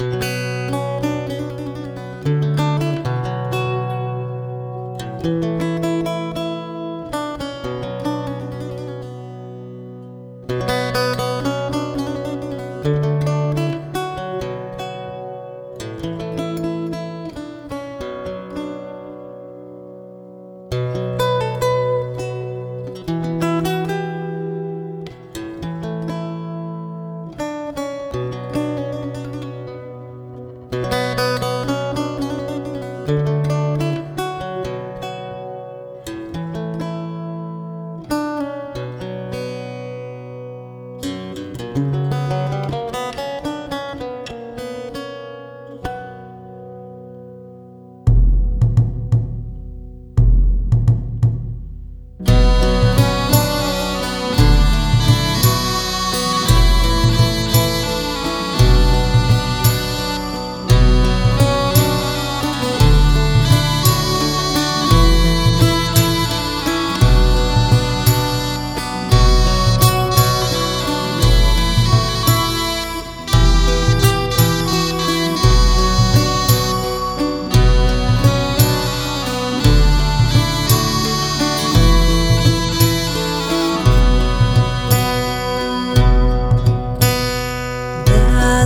thank you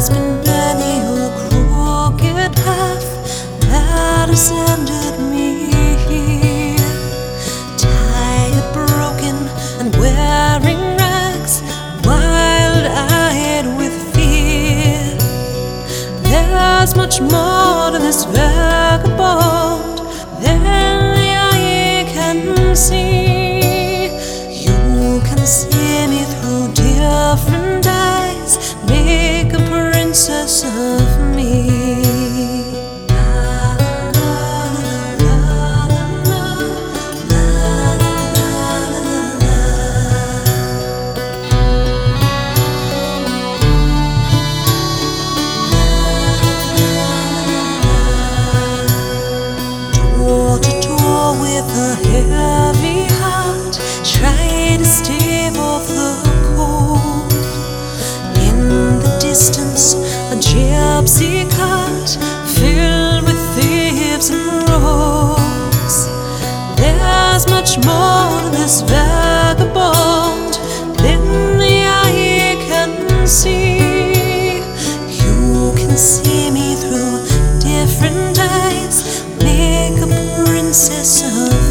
There's been many a crooked path that has ended me here, tired, broken, and wearing rags, wild-eyed with fear. There's much more to this vagabond than the eye can see. You can see me through different with a heavy heart, try to stave off the cold. In the distance, a gypsy cart filled with thieves and rogues. There's much more to this vagabond princess of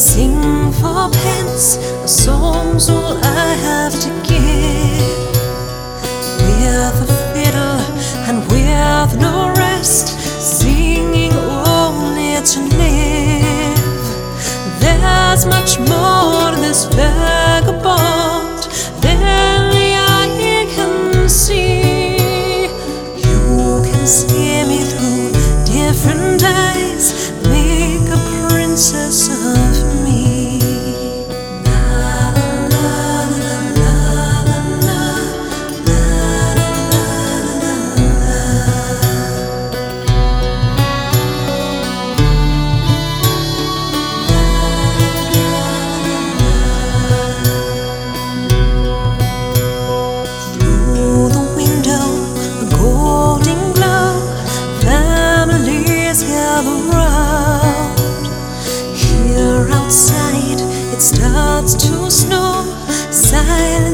sing for pence. A song's all I have to give. With a fiddle and we with no rest, singing only to live. There's much more to this vagabond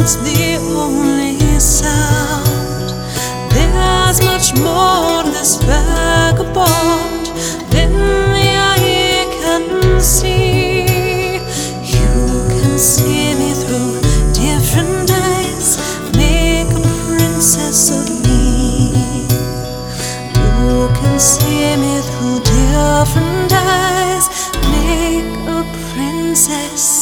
It's the only sound. There's much more this vagabond than the eye can see. You can see me through different eyes, make a princess of me. You can see me through different eyes, make a princess.